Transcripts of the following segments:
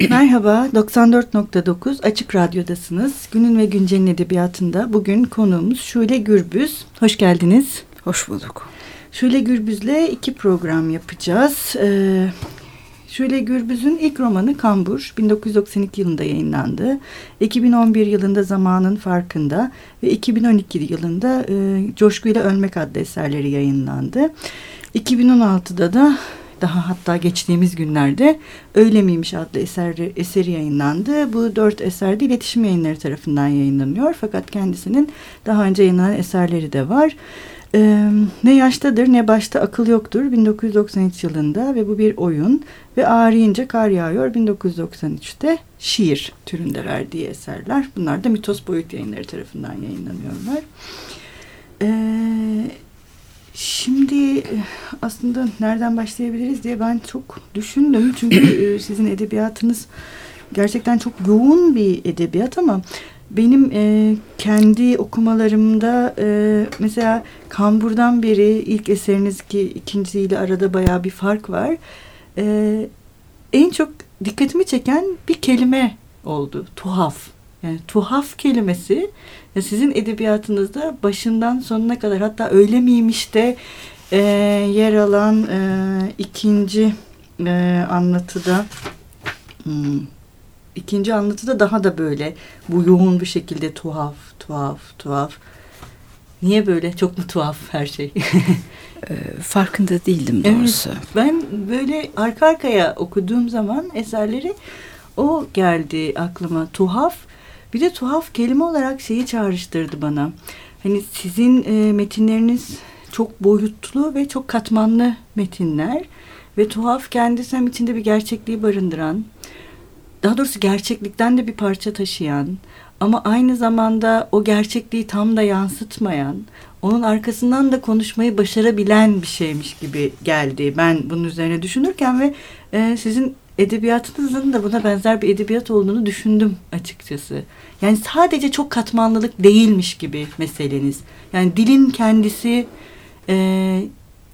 Merhaba, 94.9 Açık Radyo'dasınız. Günün ve Güncel'in edebiyatında bugün konuğumuz Şule Gürbüz. Hoş geldiniz. Hoş bulduk. Şule Gürbüz'le iki program yapacağız. Ee, Şule Gürbüz'ün ilk romanı Kambur 1992 yılında yayınlandı. 2011 yılında Zamanın Farkında ve 2012 yılında e, Coşkuyla Ölmek adlı eserleri yayınlandı. 2016'da da daha hatta geçtiğimiz günlerde Öyle miymiş adlı eseri, eseri yayınlandı. Bu dört eser de iletişim yayınları tarafından yayınlanıyor. Fakat kendisinin daha önce yayınlanan eserleri de var. Ee, ne yaştadır ne başta akıl yoktur 1993 yılında ve bu bir oyun ve ağrıyınca kar yağıyor 1993'te şiir türünde verdiği eserler. Bunlar da Mitos Boyut yayınları tarafından yayınlanıyorlar. Ee, aslında nereden başlayabiliriz diye ben çok düşündüm. Çünkü e, sizin edebiyatınız gerçekten çok yoğun bir edebiyat ama benim e, kendi okumalarımda e, mesela Kambur'dan beri ilk eseriniz ki ikincisiyle arada baya bir fark var. E, en çok dikkatimi çeken bir kelime oldu. Tuhaf. Yani tuhaf kelimesi sizin edebiyatınızda başından sonuna kadar hatta öyle miymiş de e, yer alan e, ikinci e, anlatıda hmm, ikinci anlatıda daha da böyle bu yoğun bir şekilde tuhaf tuhaf tuhaf. Niye böyle? Çok mu tuhaf her şey? Farkında değildim doğrusu. evet, ben böyle arka arkaya okuduğum zaman eserleri o geldi aklıma. Tuhaf bir de tuhaf kelime olarak şeyi çağrıştırdı bana. Hani sizin e, metinleriniz çok boyutlu ve çok katmanlı metinler ve tuhaf kendisi hem içinde bir gerçekliği barındıran, daha doğrusu gerçeklikten de bir parça taşıyan ama aynı zamanda o gerçekliği tam da yansıtmayan, onun arkasından da konuşmayı başarabilen bir şeymiş gibi geldi. Ben bunun üzerine düşünürken ve e, sizin edebiyatınızın da buna benzer bir edebiyat olduğunu düşündüm açıkçası. Yani sadece çok katmanlılık değilmiş gibi meseleniz. Yani dilin kendisi e,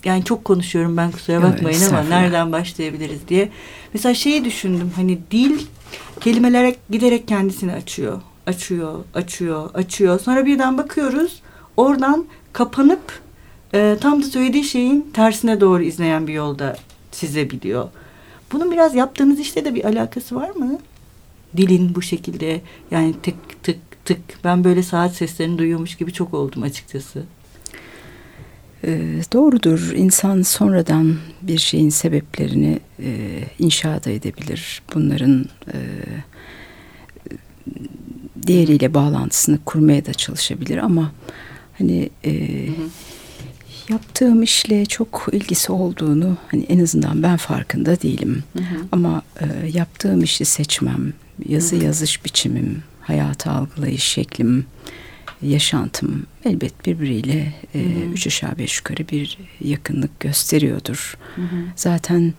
yani çok konuşuyorum ben kusura bakmayın evet, ama nereden başlayabiliriz diye. Mesela şeyi düşündüm hani dil kelimelere giderek kendisini açıyor. Açıyor, açıyor, açıyor. Sonra birden bakıyoruz oradan kapanıp e, tam da söylediği şeyin tersine doğru izleyen bir yolda çizebiliyor. Bunun biraz yaptığınız işte de bir alakası var mı? Dilin bu şekilde yani tık tık tık ben böyle saat seslerini duyuyormuş gibi çok oldum açıkçası. E, doğrudur. İnsan sonradan bir şeyin sebeplerini e, inşa da edebilir. Bunların e, diğeriyle bağlantısını kurmaya da çalışabilir ama hani e, hı hı yaptığım işle çok ilgisi olduğunu hani en azından ben farkında değilim. Hı hı. Ama e, yaptığım işi seçmem, yazı hı hı. yazış biçimim, hayatı algılayış şeklim, yaşantım elbet birbiriyle e, üç aşağı beş yukarı bir yakınlık gösteriyordur. Hı hı. Zaten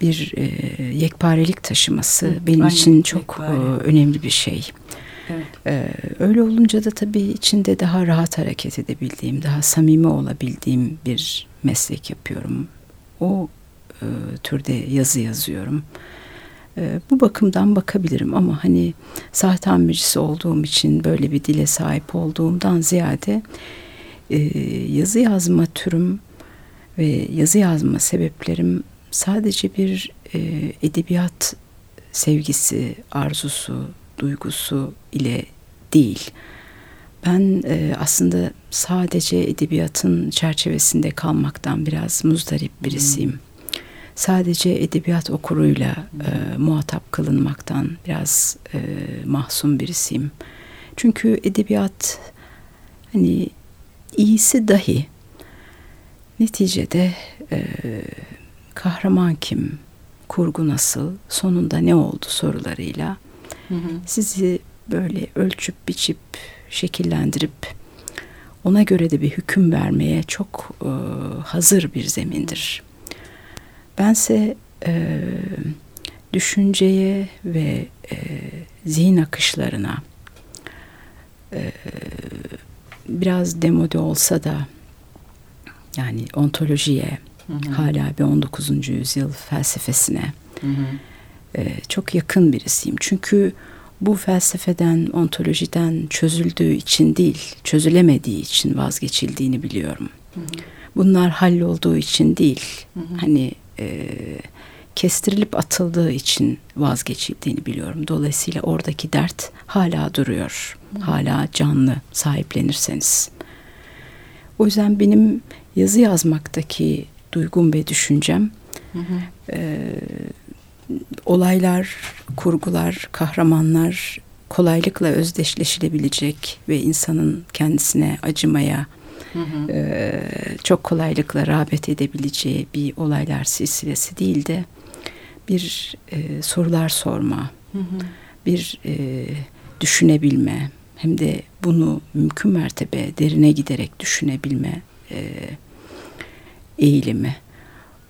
bir e, yekparelik taşıması hı, benim aynen, için çok e, önemli bir şey. Evet. Ee, öyle olunca da tabii içinde daha rahat hareket edebildiğim, daha samimi olabildiğim bir meslek yapıyorum. O e, türde yazı yazıyorum. E, bu bakımdan bakabilirim ama hani saat tamircisi olduğum için böyle bir dile sahip olduğumdan ziyade e, yazı yazma türüm ve yazı yazma sebeplerim sadece bir e, edebiyat sevgisi, arzusu, duygusu ile değil. Ben e, aslında sadece edebiyatın çerçevesinde kalmaktan biraz muzdarip birisiyim. Hmm. Sadece edebiyat okuruyla e, muhatap kılınmaktan biraz e, mahzun birisiyim. Çünkü edebiyat hani iyisi dahi neticede e, kahraman kim, kurgu nasıl, sonunda ne oldu sorularıyla Hı Sizi böyle ölçüp biçip şekillendirip ona göre de bir hüküm vermeye çok e, hazır bir zemindir. Bense e, düşünceye ve e, zihin akışlarına e, biraz demode olsa da yani ontolojiye hı hı. hala bir 19. yüzyıl felsefesine hı hı e, çok yakın birisiyim. Çünkü bu felsefeden, ontolojiden çözüldüğü için değil, çözülemediği için vazgeçildiğini biliyorum. Hı hı. Bunlar hallolduğu için değil, hı hı. hani e, kestirilip atıldığı için vazgeçildiğini biliyorum. Dolayısıyla oradaki dert hala duruyor, hala canlı sahiplenirseniz. O yüzden benim yazı yazmaktaki duygum ve düşüncem hı hı. E, olaylar, kurgular, kahramanlar kolaylıkla özdeşleşilebilecek ve insanın kendisine acımaya hı hı. E, çok kolaylıkla rağbet edebileceği bir olaylar silsilesi değil de bir e, sorular sorma, hı hı. bir e, düşünebilme, hem de bunu mümkün mertebe derine giderek düşünebilme e, eğilimi.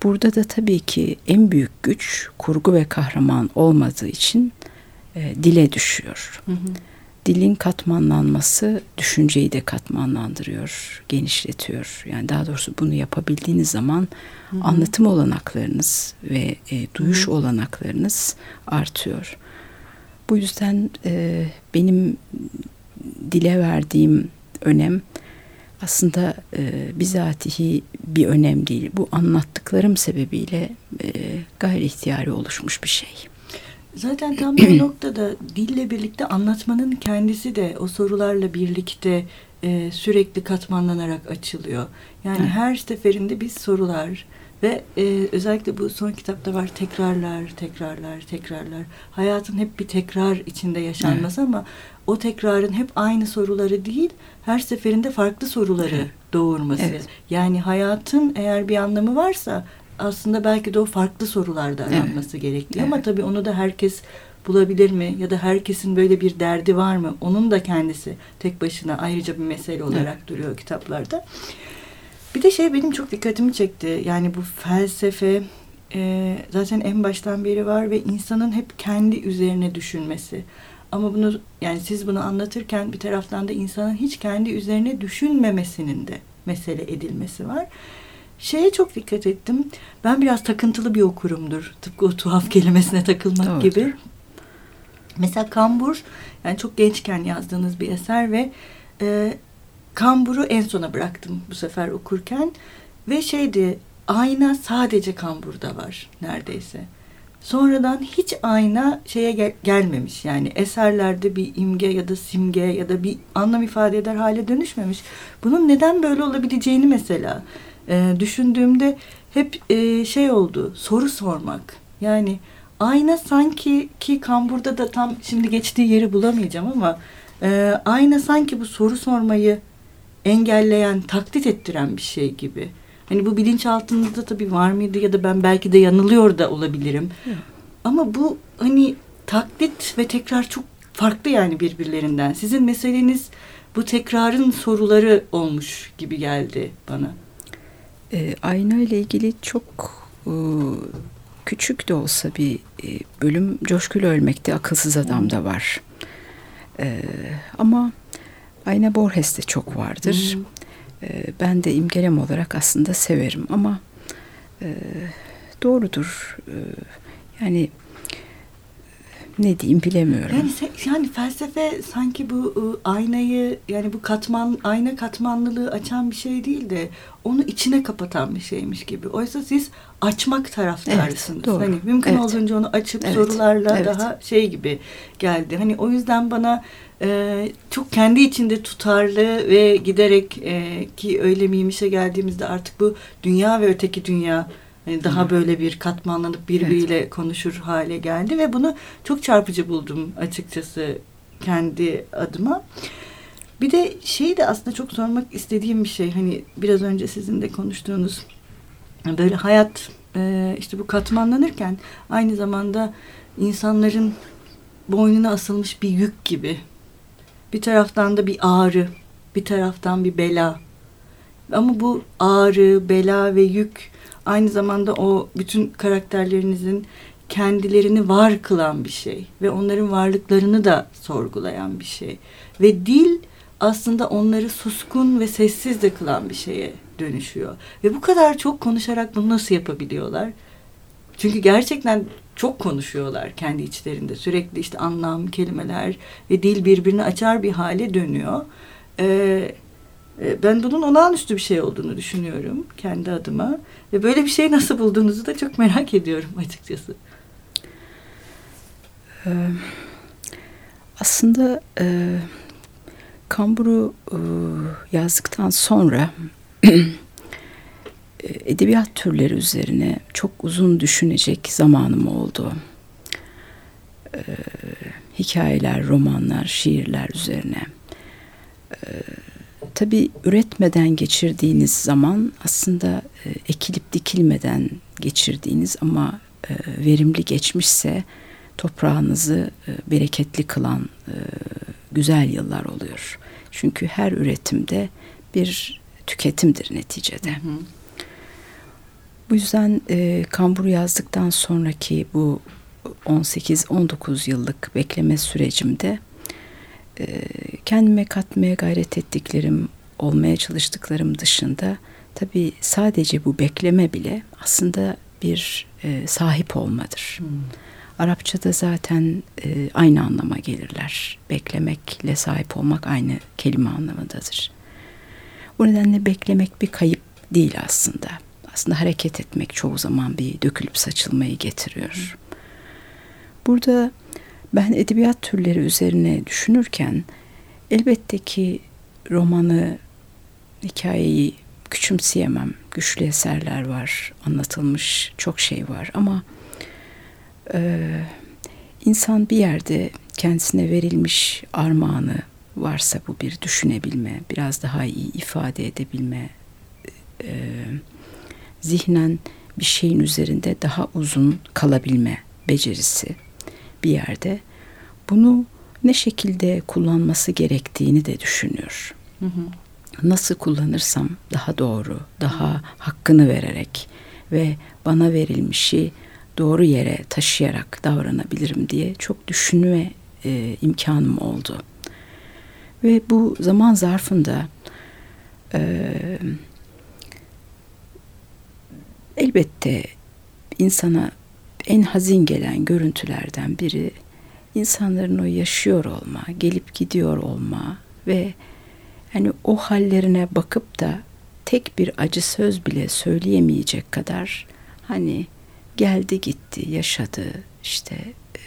Burada da tabii ki en büyük güç kurgu ve kahraman olmadığı için e, dile düşüyor. Hı hı. Dilin katmanlanması düşünceyi de katmanlandırıyor, genişletiyor. Yani daha doğrusu bunu yapabildiğiniz zaman hı hı. anlatım olanaklarınız ve e, duyuş hı hı. olanaklarınız artıyor. Bu yüzden e, benim dile verdiğim önem aslında e, bizatihi bir önem değil. Bu anlattıklarım sebebiyle e, gayri ihtiyari oluşmuş bir şey. Zaten tam bu noktada dille birlikte anlatmanın kendisi de o sorularla birlikte e, sürekli katmanlanarak açılıyor. Yani her seferinde biz sorular ve e, özellikle bu son kitapta var tekrarlar, tekrarlar, tekrarlar. Hayatın hep bir tekrar içinde yaşanması ama o tekrarın hep aynı soruları değil, her seferinde farklı soruları doğurması. Evet. Yani hayatın eğer bir anlamı varsa aslında belki de o farklı sorularda aranması evet. gerekli. Evet. Ama tabii onu da herkes bulabilir mi? Ya da herkesin böyle bir derdi var mı? Onun da kendisi tek başına ayrıca bir mesele olarak evet. duruyor kitaplarda. Bir de şey benim çok dikkatimi çekti. Yani bu felsefe e, zaten en baştan beri var ve insanın hep kendi üzerine düşünmesi. Ama bunu yani siz bunu anlatırken bir taraftan da insanın hiç kendi üzerine düşünmemesinin de mesele edilmesi var. Şeye çok dikkat ettim. Ben biraz takıntılı bir okurumdur. Tıpkı o tuhaf kelimesine takılmak Doğrudur. gibi. Mesela Kambur yani çok gençken yazdığınız bir eser ve e, Kambur'u en sona bıraktım bu sefer okurken ve şeydi ayna sadece Kambur'da var neredeyse. Sonradan hiç ayna şeye gel- gelmemiş yani eserlerde bir imge ya da simge ya da bir anlam ifade eder hale dönüşmemiş. Bunun neden böyle olabileceğini mesela e, düşündüğümde hep e, şey oldu soru sormak. Yani ayna sanki ki kamburda da tam şimdi geçtiği yeri bulamayacağım ama e, ayna sanki bu soru sormayı engelleyen, taklit ettiren bir şey gibi. Hani bu bilinçaltında tabii var mıydı ya da ben belki de yanılıyor da olabilirim. Hı. Ama bu hani taklit ve tekrar çok farklı yani birbirlerinden. Sizin meseleniz bu tekrarın soruları olmuş gibi geldi bana. E, ayna ile ilgili çok e, küçük de olsa bir e, bölüm Coşkulu Ölmekte Akılsız Adam da var. E, ama Ayna Borges'te çok vardır. Hmm. E, ben de imgelem olarak aslında severim ama e, doğrudur. E, yani ne diyeyim bilemiyorum. Yani yani felsefe sanki bu ıı, aynayı yani bu katman ayna katmanlılığı açan bir şey değil de onu içine kapatan bir şeymiş gibi. Oysa siz açmak taraftarısınız. Evet, doğru. Hani mümkün evet. olduğunca onu açıp evet. sorularla evet. daha şey gibi geldi. Hani o yüzden bana e, çok kendi içinde tutarlı ve giderek e, ki öyle miymişe geldiğimizde artık bu dünya ve öteki dünya daha böyle bir katmanlanıp birbiriyle evet. konuşur hale geldi ve bunu çok çarpıcı buldum açıkçası kendi adıma. Bir de şey de aslında çok sormak istediğim bir şey hani biraz önce sizin de konuştuğunuz böyle hayat e, işte bu katmanlanırken aynı zamanda insanların boynuna asılmış bir yük gibi bir taraftan da bir ağrı bir taraftan bir bela ama bu ağrı, bela ve yük aynı zamanda o bütün karakterlerinizin kendilerini var kılan bir şey ve onların varlıklarını da sorgulayan bir şey. Ve dil aslında onları suskun ve sessiz de kılan bir şeye dönüşüyor. Ve bu kadar çok konuşarak bunu nasıl yapabiliyorlar? Çünkü gerçekten çok konuşuyorlar kendi içlerinde. Sürekli işte anlam, kelimeler ve dil birbirini açar bir hale dönüyor. Ee, ben bunun olağanüstü bir şey olduğunu düşünüyorum kendi adıma. Ve böyle bir şey nasıl bulduğunuzu da çok merak ediyorum açıkçası. Aslında e, Kamburu e, yazdıktan sonra edebiyat türleri üzerine çok uzun düşünecek zamanım oldu. Ee, hikayeler, romanlar, şiirler üzerine. Ee, tabii üretmeden geçirdiğiniz zaman aslında e, ekilip dikilmeden geçirdiğiniz ama e, verimli geçmişse toprağınızı e, bereketli kılan e, güzel yıllar oluyor. Çünkü her üretimde bir tüketimdir neticede. Hı hı. Bu yüzden e, kambur yazdıktan sonraki bu 18-19 yıllık bekleme sürecimde e, kendime katmaya gayret ettiklerim, olmaya çalıştıklarım dışında tabii sadece bu bekleme bile aslında bir e, sahip olmadır. Hmm. Arapçada zaten e, aynı anlama gelirler. Beklemekle sahip olmak aynı kelime anlamındadır. Bu nedenle beklemek bir kayıp değil aslında aslında hareket etmek çoğu zaman bir dökülüp saçılmayı getiriyor. Burada ben edebiyat türleri üzerine düşünürken elbette ki romanı, hikayeyi küçümseyemem. Güçlü eserler var, anlatılmış çok şey var ama e, insan bir yerde kendisine verilmiş armağanı varsa bu bir düşünebilme, biraz daha iyi ifade edebilme, e, zihnen bir şeyin üzerinde daha uzun kalabilme becerisi bir yerde bunu ne şekilde kullanması gerektiğini de düşünüyor. Hı hı. Nasıl kullanırsam daha doğru, daha hakkını vererek ve bana verilmişi doğru yere taşıyarak davranabilirim diye çok düşünme e, imkanım oldu. Ve bu zaman zarfında e, Elbette insana en hazin gelen görüntülerden biri insanların o yaşıyor olma, gelip gidiyor olma ve hani o hallerine bakıp da tek bir acı söz bile söyleyemeyecek kadar hani geldi gitti, yaşadı, işte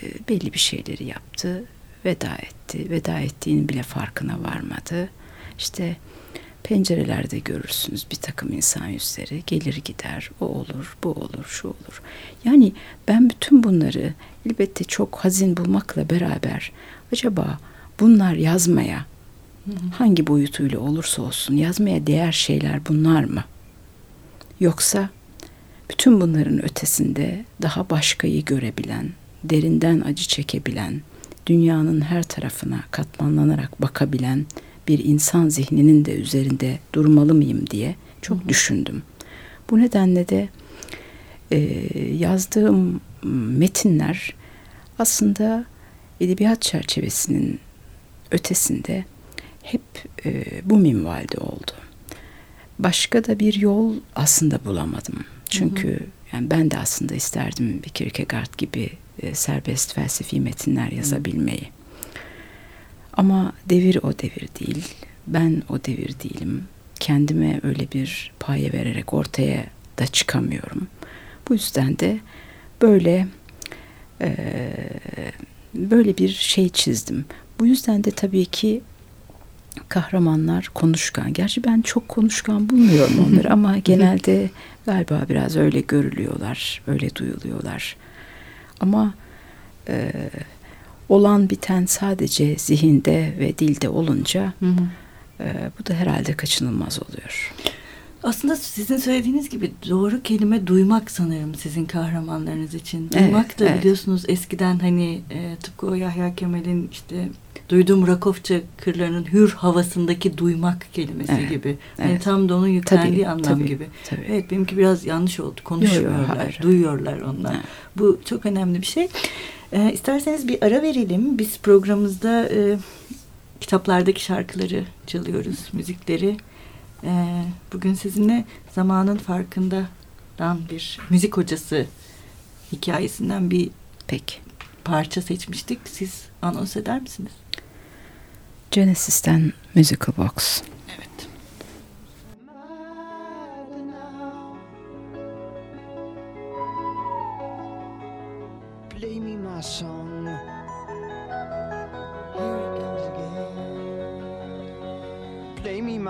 e, belli bir şeyleri yaptı, veda etti. Veda ettiğinin bile farkına varmadı. İşte Pencerelerde görürsünüz bir takım insan yüzleri gelir gider o olur bu olur şu olur. Yani ben bütün bunları elbette çok hazin bulmakla beraber acaba bunlar yazmaya hangi boyutuyla olursa olsun yazmaya değer şeyler bunlar mı? Yoksa bütün bunların ötesinde daha başkayı görebilen, derinden acı çekebilen, dünyanın her tarafına katmanlanarak bakabilen bir insan zihninin de üzerinde durmalı mıyım diye çok hı hı. düşündüm. Bu nedenle de e, yazdığım metinler aslında edebiyat çerçevesinin ötesinde hep e, bu minvalde oldu. Başka da bir yol aslında bulamadım. Çünkü hı hı. yani ben de aslında isterdim bir Kierkegaard gibi e, serbest felsefi metinler yazabilmeyi. Ama devir o devir değil. Ben o devir değilim. Kendime öyle bir paye vererek ortaya da çıkamıyorum. Bu yüzden de böyle e, böyle bir şey çizdim. Bu yüzden de tabii ki kahramanlar konuşkan. Gerçi ben çok konuşkan bulmuyorum onları ama genelde galiba biraz öyle görülüyorlar, öyle duyuluyorlar. Ama e, olan biten sadece zihinde ve dilde olunca hı hı. E, bu da herhalde kaçınılmaz oluyor. Aslında sizin söylediğiniz gibi doğru kelime duymak sanırım sizin kahramanlarınız için. Duymak evet, da evet. biliyorsunuz eskiden hani e, tıpkı o Yahya Kemal'in işte duyduğum Rakofça kırlarının hür havasındaki duymak kelimesi evet, gibi. Evet. tam da onun yüklendiği tabii, anlam tabii, gibi. Tabii. Evet benimki biraz yanlış oldu. Konuşmuyorlar, yo, yo, duyuyorlar onlar. Evet. Bu çok önemli bir şey. E, isterseniz bir ara verelim. Biz programımızda e, kitaplardaki şarkıları çalıyoruz, müzikleri. E, bugün sizinle zamanın farkındadan bir müzik hocası hikayesinden bir Peki. parça seçmiştik. Siz anons eder misiniz? Genesis'ten Musical Box.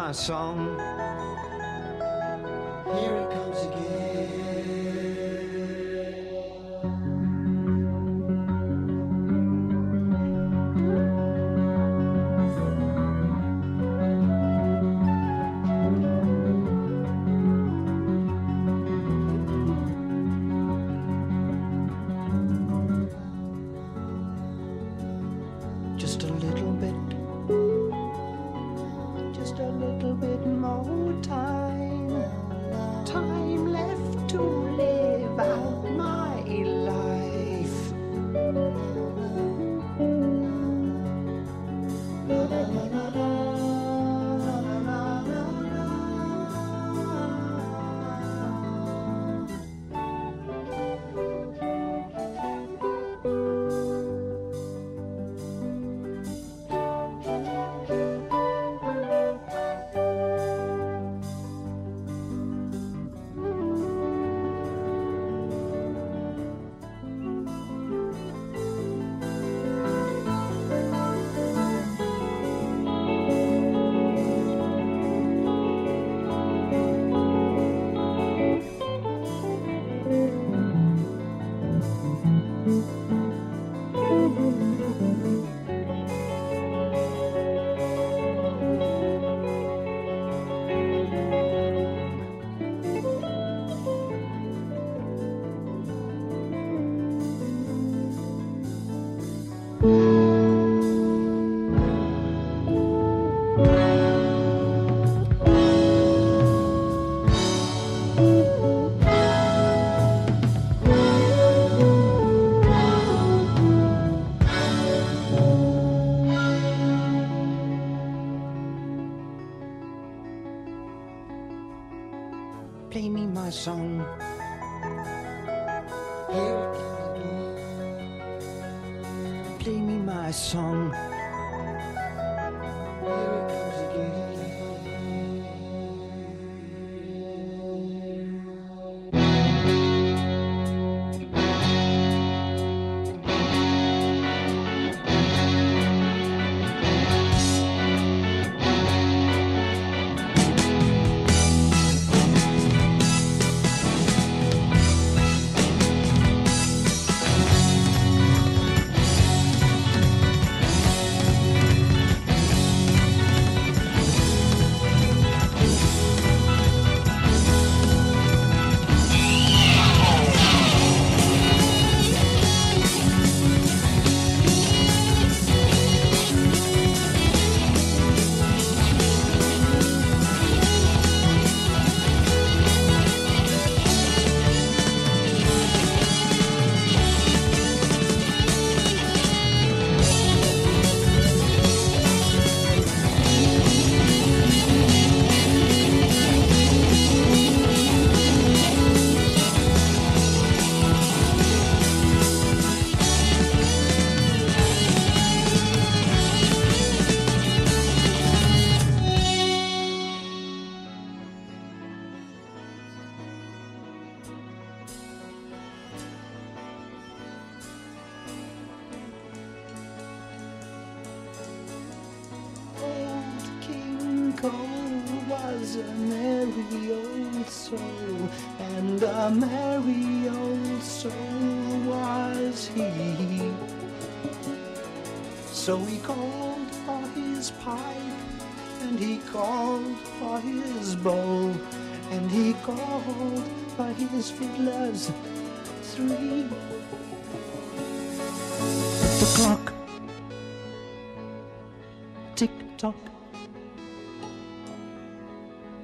my song. So he called for his pipe, and he called for his bowl, and he called for his fiddlers three. The clock tick tock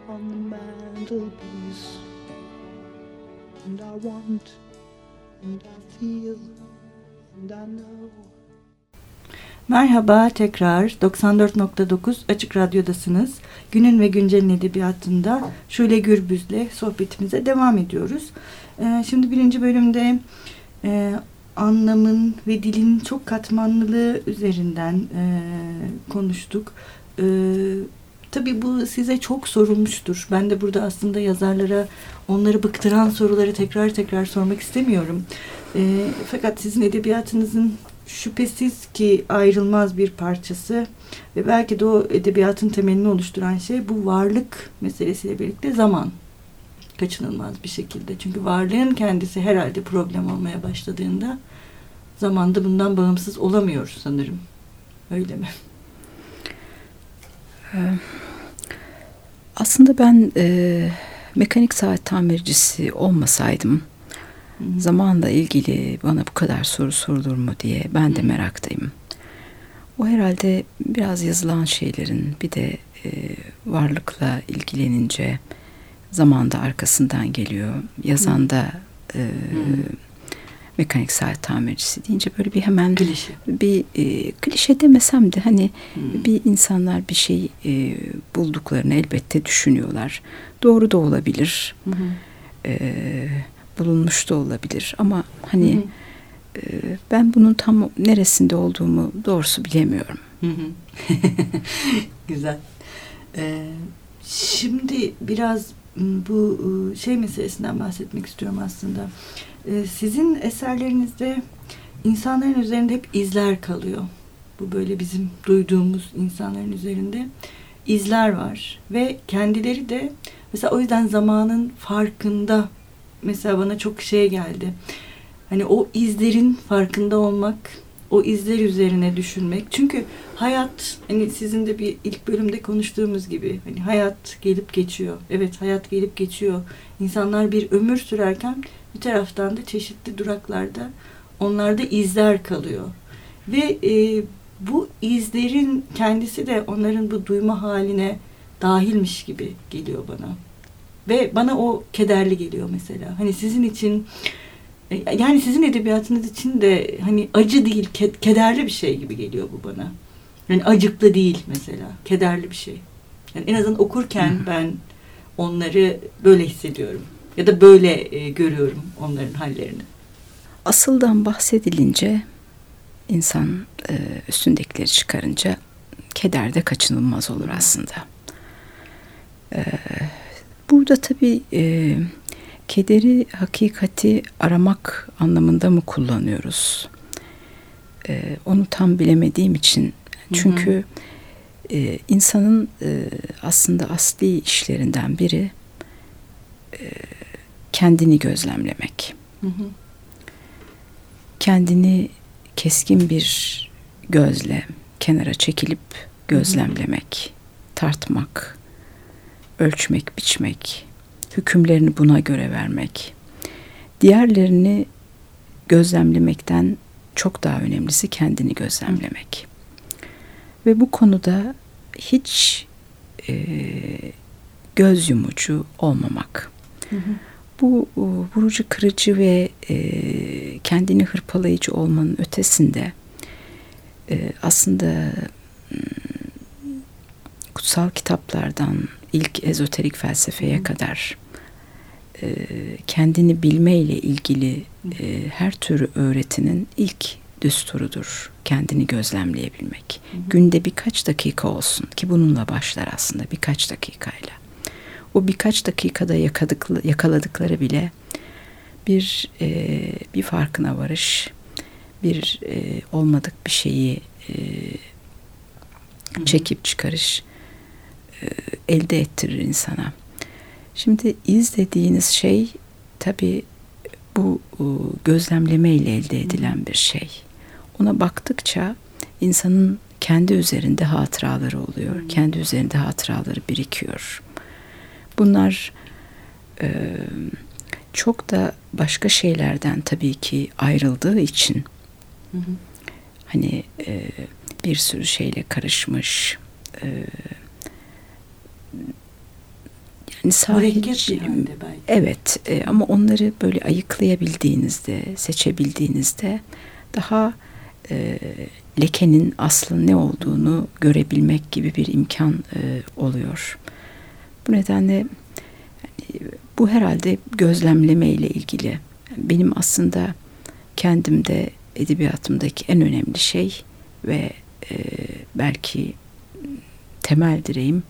on the mantelpiece, and I want, and I feel, and I know. Merhaba tekrar 94.9 Açık Radyo'dasınız. Günün ve Güncel'in edebiyatında Şule Gürbüz'le sohbetimize devam ediyoruz. Ee, şimdi birinci bölümde e, anlamın ve dilin çok katmanlılığı üzerinden e, konuştuk. E, tabii bu size çok sorulmuştur. Ben de burada aslında yazarlara onları bıktıran soruları tekrar tekrar sormak istemiyorum. E, fakat sizin edebiyatınızın şüphesiz ki ayrılmaz bir parçası ve belki de o edebiyatın temelini oluşturan şey bu varlık meselesiyle birlikte zaman kaçınılmaz bir şekilde. Çünkü varlığın kendisi herhalde problem olmaya başladığında zamanda bundan bağımsız olamıyor sanırım. Öyle mi? Ee, aslında ben e, mekanik saat tamircisi olmasaydım Zamanla ilgili bana bu kadar soru sorulur mu diye ben de Hı. meraktayım. O herhalde biraz yazılan şeylerin bir de e, varlıkla ilgilenince zamanda arkasından geliyor. Yazan da e, mekanik saat tamircisi deyince böyle bir hemen klişe. bir e, klişe demesem de hani hmm. bir insanlar bir şey e, bulduklarını elbette düşünüyorlar. Doğru da olabilir. Hmm. E, bulunmuş da olabilir ama hani hmm. e, ben bunun tam neresinde olduğumu doğrusu bilemiyorum. Güzel. Ee, şimdi biraz bu ıı, şey meselesinden bahsetmek istiyorum aslında. Ee, sizin eserlerinizde insanların üzerinde hep izler kalıyor. Bu böyle bizim duyduğumuz insanların üzerinde izler var ve kendileri de mesela o yüzden zamanın farkında mesela bana çok şey geldi. Hani o izlerin farkında olmak o izler üzerine düşünmek. Çünkü hayat hani sizin de bir ilk bölümde konuştuğumuz gibi hani hayat gelip geçiyor. Evet hayat gelip geçiyor. İnsanlar bir ömür sürerken bir taraftan da çeşitli duraklarda onlarda izler kalıyor. Ve e, bu izlerin kendisi de onların bu duyma haline dahilmiş gibi geliyor bana. Ve bana o kederli geliyor mesela. Hani sizin için e, yani sizin edebiyatınız için de hani acı değil, kederli bir şey gibi geliyor bu bana. Yani acıklı değil mesela, kederli bir şey. Yani en azından okurken ben onları böyle hissediyorum ya da böyle e, görüyorum onların hallerini. Asıldan bahsedilince insan e, üstündekileri çıkarınca keder de kaçınılmaz olur aslında. E, burada tabii e, kederi hakikati aramak anlamında mı kullanıyoruz? Ee, onu tam bilemediğim için çünkü E, insanın e, aslında asli işlerinden biri e, kendini gözlemlemek. Hı hı. Kendini keskin bir gözle kenara çekilip gözlemlemek, hı hı. tartmak, ölçmek, biçmek, hükümlerini buna göre vermek. Diğerlerini gözlemlemekten çok daha önemlisi kendini gözlemlemek. Ve bu konuda hiç e, göz yumucu olmamak. Hı hı. Bu e, vurucu kırıcı ve e, kendini hırpalayıcı olmanın ötesinde e, aslında hmm, kutsal kitaplardan ilk ezoterik felsefeye kadar e, kendini bilme ile ilgili e, her türü öğretinin ilk düsturudur. Kendini gözlemleyebilmek. Hı. Günde birkaç dakika olsun ki bununla başlar aslında birkaç dakikayla. O birkaç dakikada yakadıklı, yakaladıkları bile bir e, bir farkına varış, bir e, olmadık bir şeyi e, çekip çıkarış elde ettirir insana. Şimdi iz dediğiniz şey tabi bu gözlemleme ile elde edilen bir şey. Ona baktıkça insanın kendi üzerinde hatıraları oluyor. Hmm. Kendi üzerinde hatıraları birikiyor. Bunlar e, çok da başka şeylerden tabii ki ayrıldığı için hani e, bir sürü şeyle karışmış e, yani sahil, Evet e, ama onları böyle ayıklayabildiğinizde, seçebildiğinizde daha e, lekenin aslı ne olduğunu görebilmek gibi bir imkan e, oluyor. Bu nedenle yani, bu herhalde gözlemleme ile ilgili. Benim aslında kendimde edebiyatımdaki en önemli şey ve e, belki temel direğim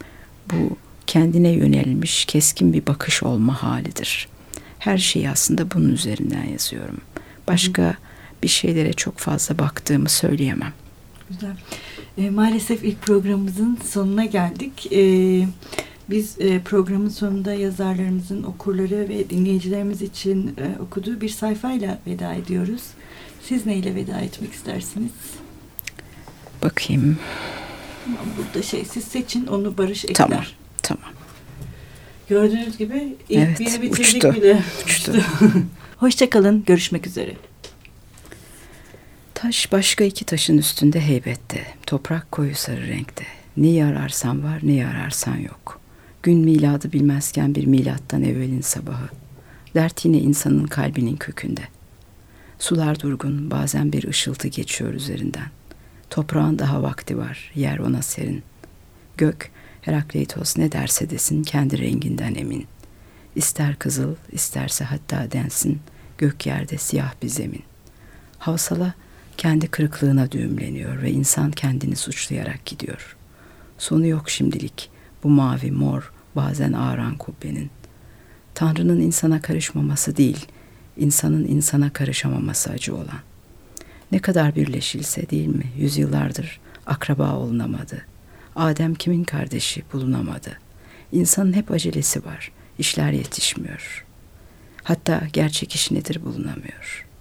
bu kendine yönelmiş keskin bir bakış olma halidir. Her şeyi aslında bunun üzerinden yazıyorum. Başka bir şeylere çok fazla baktığımı söyleyemem. Güzel. E, maalesef ilk programımızın sonuna geldik. E, biz e, programın sonunda yazarlarımızın okurları ve dinleyicilerimiz için e, okuduğu bir sayfayla veda ediyoruz. Siz neyle veda etmek istersiniz? Bakayım. Tamam, burada şey siz seçin onu Barış ekler. Tamam. Tamam. Gördüğünüz gibi ilk Evet, biri bitirdik uçtu. bile. Uçtu. Hoşçakalın. Görüşmek üzere. Taş başka iki taşın üstünde heybette. Toprak koyu sarı renkte. Neyi ararsan var, neyi ararsan yok. Gün miladı bilmezken bir milattan evvelin sabahı. Dert yine insanın kalbinin kökünde. Sular durgun, bazen bir ışıltı geçiyor üzerinden. Toprağın daha vakti var, yer ona serin. Gök, Herakleitos ne derse desin kendi renginden emin. İster kızıl, isterse hatta densin, gök yerde siyah bir zemin. Havsala kendi kırıklığına düğümleniyor ve insan kendini suçlayarak gidiyor. Sonu yok şimdilik bu mavi mor bazen ağıran kubbenin. Tanrı'nın insana karışmaması değil, insanın insana karışamaması acı olan. Ne kadar birleşilse değil mi yüzyıllardır akraba olunamadı. Adem kimin kardeşi bulunamadı. İnsanın hep acelesi var, işler yetişmiyor. Hatta gerçek iş nedir bulunamıyor.''